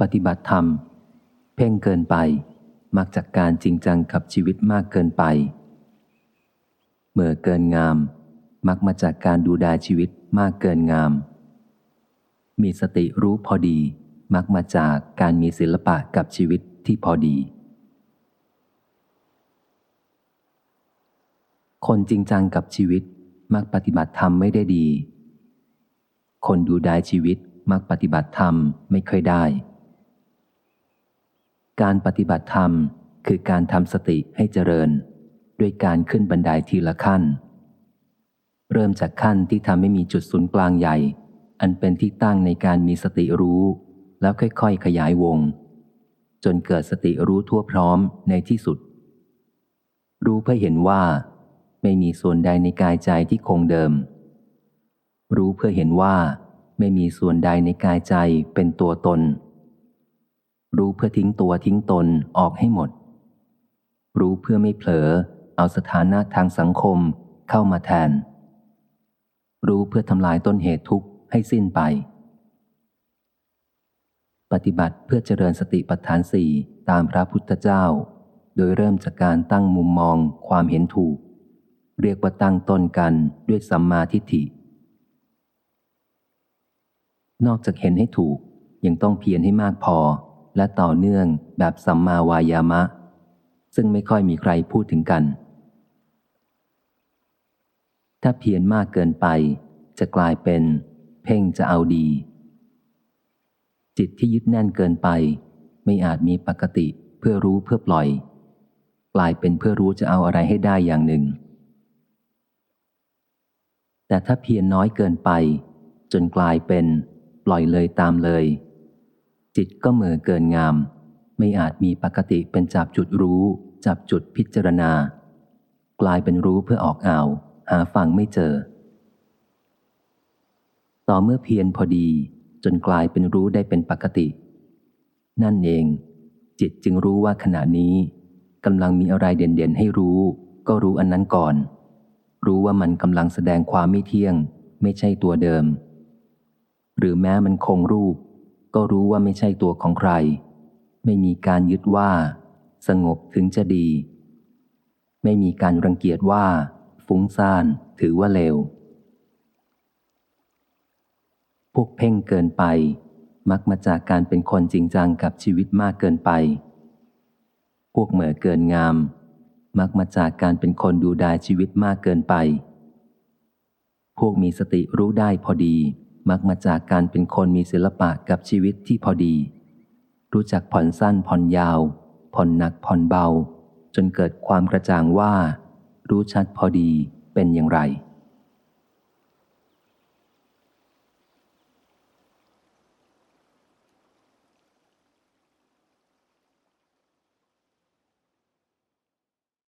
ปฏิบัติธรรม เพ่งเกินไป มักจากการจริงจังกับชีวิตมากเกินไป เมื่อเกินงาม มักมาจากการดูดายชีวิตมากเกินงาม มีสติรู้พอดี มักมาจากการมีศิลปะกับชีวิตที่พอดี คนจริงจังกับชีวิต มักปฏิบัติธรรมไม่ได้ดี คนดูดายชีวิตมักปฏิบัติธรรมไม่ค่อยได้ การปฏิบัติธรรมคือการทำสติให้เจริญ ด้วยการขึ้นบันไดทีละขั้น เริ่มจากขั้นที่ทำให้มีจุดศูนย์กลางใหญ่ อันเป็นที่ตั้งในการมีสติรู้ แล้วค่อยๆ ขยายวง จนเกิดสติรู้ทั่วพร้อมในที่สุด รู้เพื่อเห็นว่า ไม่มีส่วนใดในกายใจที่คงเดิม รู้เพื่อเห็นว่า ไม่มีส่วนใดในกายใจเป็นตัวตน รู้เพื่อทิ้งตัวทิ้งตนออกให้หมด รู้เพื่อไม่เผลอ เอาสถานะทางสังคมเข้ามาแทน รู้เพื่อทำลายต้นเหตุทุกข์ให้สิ้นไป ปฏิบัติเพื่อเจริญสติปัฏฐานสี่ตามพระพุทธเจ้า โดยเริ่มจากการตั้งมุมมองความเห็นถูก เรียกว่าตั้งต้นกันด้วยสัมมาทิฏฐิ นอกจากเห็นให้ถูกยังต้องเพียรให้มากพอ และต่อเนื่องแบบสัมมาวายามะ ซึ่งไม่ค่อยมีใครพูดถึงกัน ถ้าเพียรมากเกินไป จะกลายเป็น เพ่งจะเอาดี จิตที่ยึดแน่นเกินไป ไม่อาจมีปกติเพื่อรู้เพื่อปล่อย กลายเป็นเพื่อรู้จะเอาอะไรให้ได้อย่างหนึ่ง แต่ถ้าเพียรน้อยเกินไป จนกลายเป็น ปล่อยเลยตามเลย จิตก็เหม่อเกินงาม ไม่อาจมีปกติเป็นจับจุดรู้ จับจุดพิจารณา กลายเป็นรู้เพื่อออกอ่าว หาฟังไม่เจอ ต่อเมื่อเพียรพอดีจนกลายเป็นรู้ได้เป็นปกติ นั่นเอง จิตจึงรู้ว่าขณะนี้กำลังมีอะไรเด่นๆให้รู้ ก็รู้อันนั้นก่อน รู้ว่ามันกำลังแสดงความไม่เที่ยง ไม่ใช่ตัวเดิม หรือแม้มันคงรูป ก็รู้ว่าไม่ใช่ตัวของใคร ไม่มีการยึดว่า สงบถึงจะดี ไม่มีการรังเกียจว่า ฟุ้งซ่านถือว่าเลว พวกเพ่งเกินไป มักมาจากการเป็นคนจริงจังกับชีวิตมากเกินไป พวกเหม่อเกินงาม มักมาจากการเป็นคนดูดายชีวิตมากเกินไป พวกมีสติรู้ได้พอดี มักมาจากการเป็นคนมีศิลปะกับชีวิตที่พอดี รู้จักผ่อนสั้นผ่อนยาว ผ่อนหนักผ่อนเบา จนเกิดความกระจ่างว่า รู้ชัดพอดีเป็นอย่างไร